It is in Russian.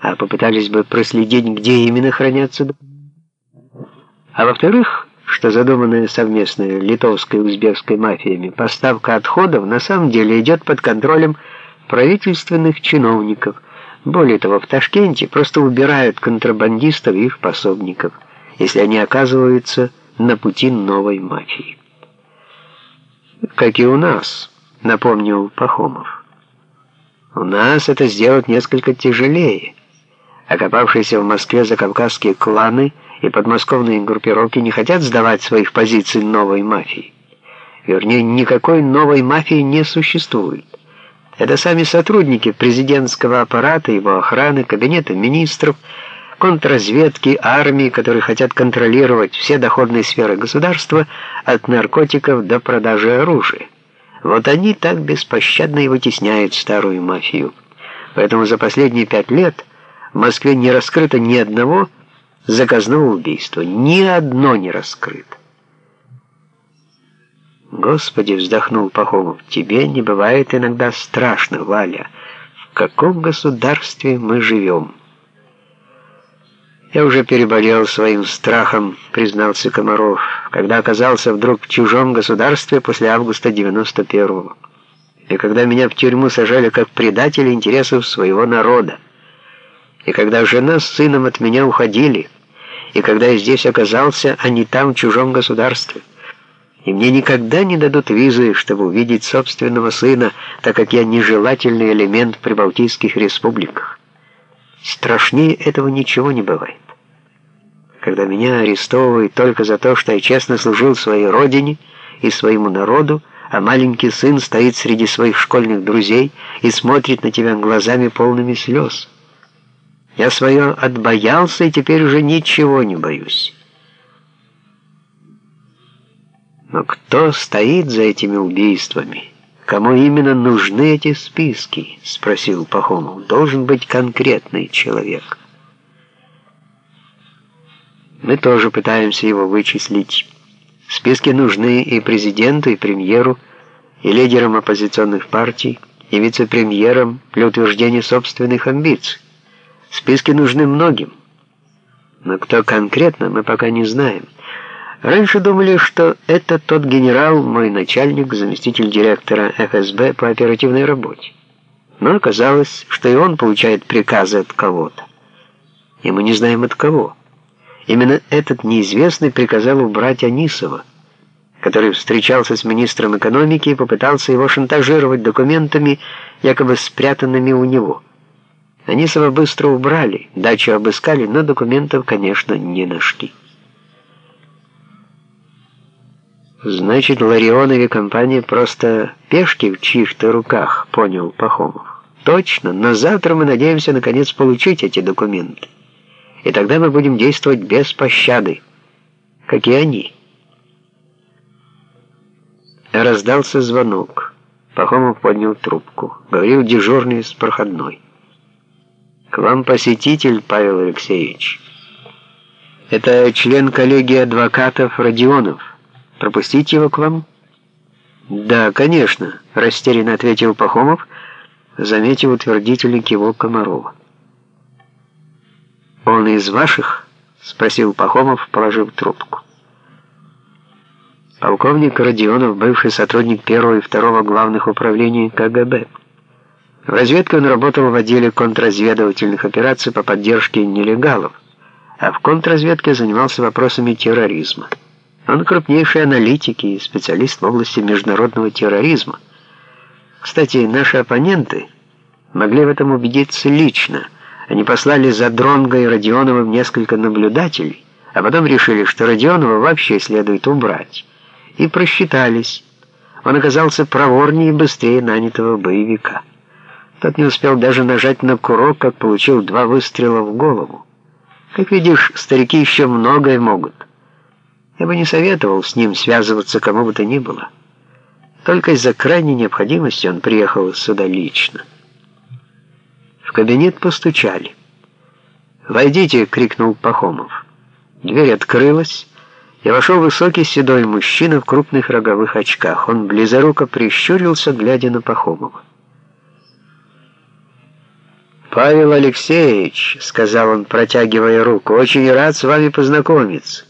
а попытались бы проследить, где именно хранятся А во-вторых, что задуманная совместная литовской и узбекской мафиями поставка отходов на самом деле идет под контролем правительственных чиновников. Более того, в Ташкенте просто убирают контрабандистов и их пособников, если они оказываются на пути новой мафии. Как и у нас, напомнил Пахомов. У нас это сделать несколько тяжелее. Окопавшиеся в Москве закавказские кланы и подмосковные группировки не хотят сдавать своих позиций новой мафии. Вернее, никакой новой мафии не существует. Это сами сотрудники президентского аппарата, его охраны, кабинета министров, контрразведки, армии, которые хотят контролировать все доходные сферы государства от наркотиков до продажи оружия. Вот они так беспощадно и вытесняют старую мафию. Поэтому за последние пять лет Москве не раскрыто ни одного заказного убийства. Ни одно не раскрыто. Господи, вздохнул Пахомов, тебе не бывает иногда страшно, Валя. В каком государстве мы живем? Я уже переболел своим страхом, признался Комаров, когда оказался вдруг в чужом государстве после августа 91-го. И когда меня в тюрьму сажали как предателя интересов своего народа. И когда жена с сыном от меня уходили, и когда я здесь оказался, а не там, в чужом государстве. И мне никогда не дадут визы, чтобы увидеть собственного сына, так как я нежелательный элемент в прибалтийских республиках. Страшнее этого ничего не бывает. Когда меня арестовывают только за то, что я честно служил своей родине и своему народу, а маленький сын стоит среди своих школьных друзей и смотрит на тебя глазами полными слез. Я свое отбоялся и теперь уже ничего не боюсь. Но кто стоит за этими убийствами? «Кому именно нужны эти списки?» — спросил Пахомов. «Должен быть конкретный человек». Мы тоже пытаемся его вычислить. Списки нужны и президенту, и премьеру, и лидерам оппозиционных партий, и вице-премьерам для утверждения собственных амбиций. Списки нужны многим. Но кто конкретно, мы пока не знаем. Раньше думали, что это тот генерал, мой начальник, заместитель директора ФСБ по оперативной работе. Но оказалось, что и он получает приказы от кого-то. И мы не знаем от кого. Именно этот неизвестный приказал убрать Анисова, который встречался с министром экономики и попытался его шантажировать документами, якобы спрятанными у него. Анисова быстро убрали, дачу обыскали, но документов, конечно, не нашли. Значит, Ларионове компания просто пешки в чьих-то руках, понял Пахомов. Точно, но завтра мы надеемся наконец получить эти документы. И тогда мы будем действовать без пощады, как и они. Раздался звонок. Пахомов поднял трубку. Говорил дежурный с проходной. «К вам посетитель, Павел Алексеевич. Это член коллегии адвокатов Родионов». Пропустить его к вам?» «Да, конечно», — растерянно ответил Пахомов, заметив утвердительный кивок Комарова. «Он из ваших?» — спросил Пахомов, положив трубку. Полковник Родионов, бывший сотрудник первого и второго главных управлений КГБ. В разведке он работал в отделе контрразведывательных операций по поддержке нелегалов, а в контрразведке занимался вопросами терроризма. Он крупнейший аналитик и специалист в области международного терроризма. Кстати, наши оппоненты могли в этом убедиться лично. Они послали за Дронго и Родионовым несколько наблюдателей, а потом решили, что Родионова вообще следует убрать. И просчитались. Он оказался проворнее и быстрее нанятого боевика. Тот не успел даже нажать на курок, как получил два выстрела в голову. Как видишь, старики еще многое могут. Я бы не советовал с ним связываться кому бы то ни было. Только из-за крайней необходимости он приехал сюда лично. В кабинет постучали. «Войдите!» — крикнул Пахомов. Дверь открылась, и вошел высокий седой мужчина в крупных роговых очках. Он близоруко прищурился, глядя на Пахомова. «Павел Алексеевич», — сказал он, протягивая руку, — «очень рад с вами познакомиться».